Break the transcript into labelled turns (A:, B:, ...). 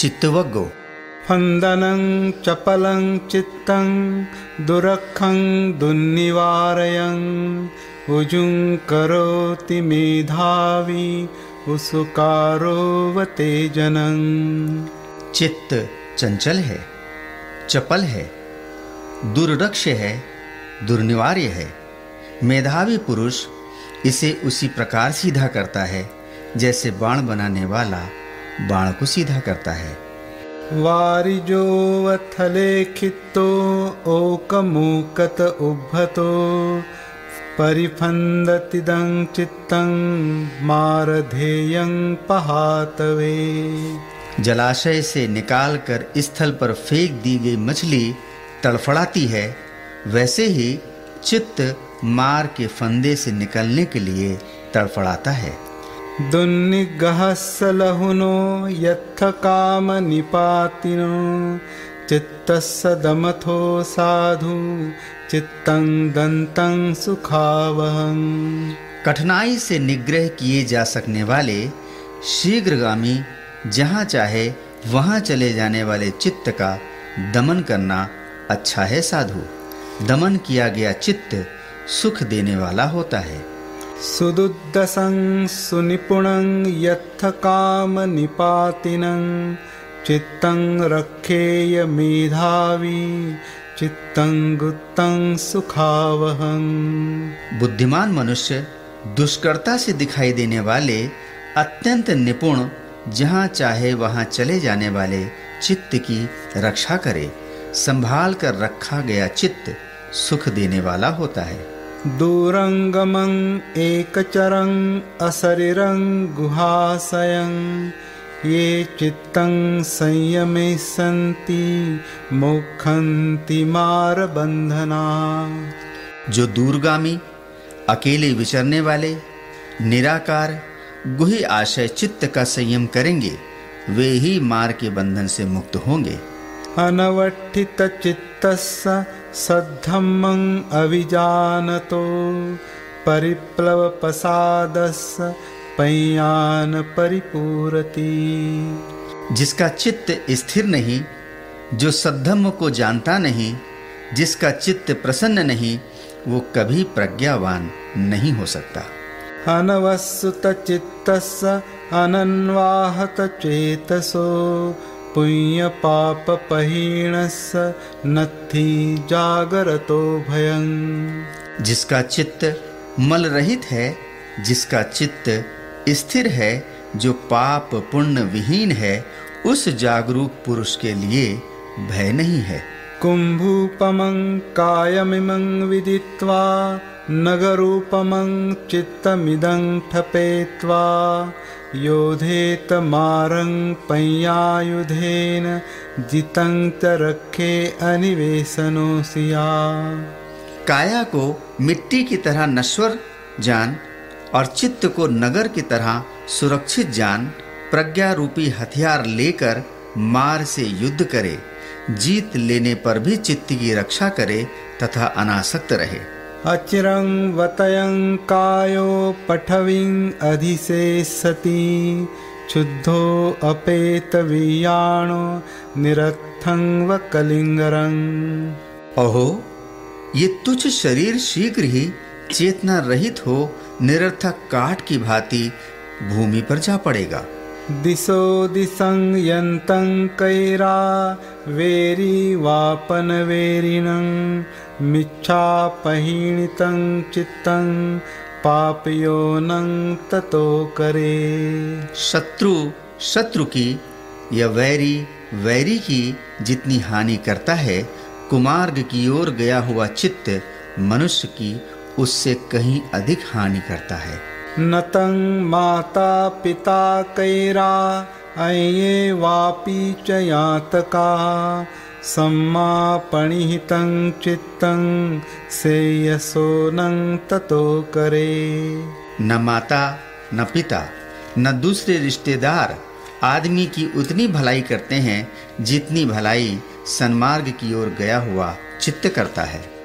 A: चित्तवग्गो।
B: फन्दनं चपलं चित्तं दुरखं दुर्निवारयन् उजुं करोति मेधावी उसुकारोवते जनन
A: चित्त चंचल है चपल है दुर्रक्ष है दुर्निवार्य है। मेधावी पुरुष इसे उसी प्रकार सीधा करता है जैसे बाण बनाने वाला बाण को सीधा करता है।
B: वारिजोवथले खित्तो ओकमूकत उभतो। परिफन्दतिदं चित्तं मारधेयं पहातवे।
A: जलाशय से निकालकर स्थल पर फेंक दी गई मछली तड़फड़ाती है। वैसे ही चित्त मार के फंदे से निकलने के लिए तड़फड़ाता है।
B: दुन्निगहस्सलहुनो यत्थ काम निपातिनो चित्तस्य दमथो साधु, चित्तं दन्तं सुखावहं
A: कठिनाई से निग्रह किए जा सकने वाले शीघ्रगामी, जहाँ चाहे वहाँ चले जाने वाले चित्त का दमन करना अच्छा है साधु। दमन किया गया चित्त सुख देने वाला होता है।
B: सुदुद्दसं सुनिपुणं यत्थ काम निपातिनं चित्तं रक्षेय मेधावी, चित्तं गुत्तं सुखावहं।
A: बुद्धिमान मनुष्य दुष्कर्ता से दिखाई देने वाले, अत्यंत निपुण, जहाँ चाहे वहाँ चले जाने वाले चित्त की रक्षा करे, संभाल कर रखा गया चित्त सुख देने वाला होता है।
B: दूरङ्गमं एकचरं असरिरं गुहाशयं। ये चित्तं संयमे सन्ति मोक्षन्ति मारबन्धना।
A: जो दूरगामी अकेले विचरने वाले निराकार गुही आशय चित्त का संयम करेंगे वे ही मार के बंधन से मुक्त होंगे।
B: अनवठित चित्तस्य सद्धम्मं अविजानतो परिप्लवपसादस्य पय्यान परिपूरति।
A: जिसका चित्त स्थिर नहीं जो सद्धम्म को जानता नहीं जिसका चित्त प्रसन्न नहीं वो कभी प्रज्ञावान नहीं हो सकता।
B: अनवसुत चित्तस्य अनन्वाहत चेतसो पुण्य पाप पहीणस्य नथि जागरतो भयं।
A: जिसका चित्त मल रहित है जिसका चित्त स्थिर है जो पाप पुण्य विहीन है उस जागरूक पुरुष के लिए भय नहीं है।
B: कुम्भूपमं कायमिमं विदित्वा नगरूपमं चित्तमिदं ठपेत्वा योधेत मारं पय्यायुधेन जितं च रखे अनिवेशनो सिया
A: काया को मिट्टी की तरह नश्वर जान और चित्त को नगर की तरह सुरक्षित जान प्रज्ञा रूपी हथियार लेकर मार से युद्ध करे, जीत लेने पर भी चित्त की रक्षा करे तथा अनासक्त रहे।
B: अचिरं वतयं कायो पठविं अधिशेषति। शुद्धो अपेत वियाणो निरर्थं व कलिंगरं
A: अहो, ये तुच्छ शरीर शीघ्र ही चेतना रहित हो, निरर्थक काट की भांति भूमि पर जा पड़ेगा।
B: दिशो दिशं यन्तं कैरा वेरी वापन वेरिणं मिच्छापहीणितं चित्तं पापयोनं ततो करे।
A: शत्रु शत्रु की, या वैरी वैरी की जितनी हानि करता है, कुमार्ग की ओर गया हुआ चित्त मनुष्य की उससे कहीं अधिक हानि करता है।
B: नतं माता पिता कैरा, अये वापि च यातका। सम्मापणिहितं चित्तं सेयसोनं ततो करे।
A: न माता, न पिता, न दूसरे रिश्तेदार, आदमी की उतनी भलाई करते हैं जितनी भलाई सन्मार्ग की ओर गया हुआ चित्त करता है।